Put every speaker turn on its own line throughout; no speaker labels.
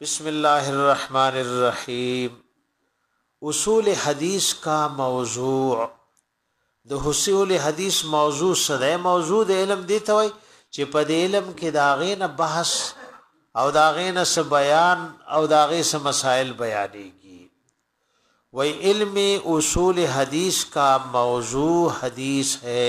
بسم الله الرحمن الرحیم اصول حدیث کا موضوع د اصول حدیث موضوع سره موضوع د علم دی ته وای چې په دې علم کې دا غینه بحث او دا غینه س بیان او دا غې س مسائل بیانېږي وای علم اصول حدیث کا موضوع حدیث ہے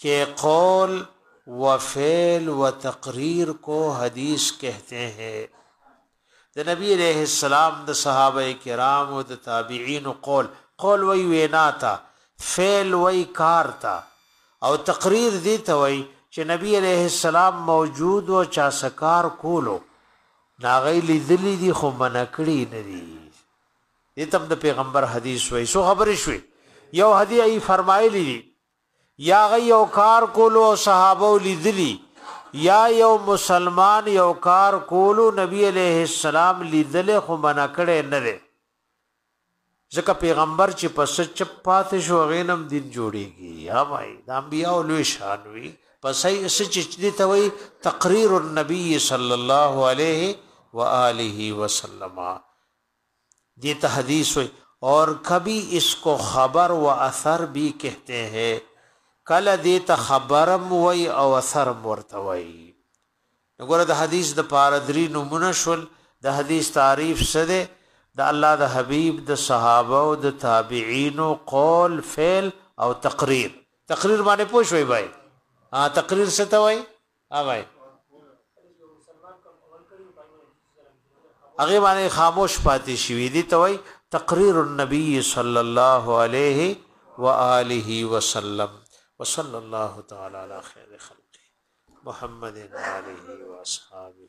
کې قول و فعل و تقریر کو حدیث کہتے ہیں د نبی علیہ السلام د صحابه کرام او د تابعین قول قول وی وینا تا فعل وی کار تا او تقریر دی ته وی چې نبی علیہ السلام موجود او چا سکار کولو ناغی لیدلی دی خو منکړی نه دی دې تم د پیغمبر حدیث وی سو خبر شوی یو حدیث ای فرمایلی دی یا هغه یو کار کولو او صحابه لیدلی یا یو مسلمان یو کار کولو نبی علیه السلام لیدل خو منع کړي نه دی ځکه پیغمبر چې پس چپ پاتې شو غینم دین جوړیږي یا مای د انبیاء لوی شان وی پس یې سچ دي ته وی تقریر النبی صلی الله علیه و آله وسلم دې ته حدیث وایي. اور کبي اس کو خبر و اثر بي کهتې هې، کله دې ته خبر هم وایي او اثر هم ورته وایي. نو ګوره د حدیث د پاره دري نومونه شول. د حدیث تعریف څه دی؟ د الله د حبیب، د صحابو، د تابعینو قول، فعل او تقریر. تقریر باندې پوه شوئ بای؟ ها تقریر څه ته وایي؟ هغه هغه باندې خاموش پاتې شوی دی ته وای تقریر النبی صلی الله علیه و آله وسلم وصلی الله تعالی علی خیر خلق محمد علیه و اصحابہ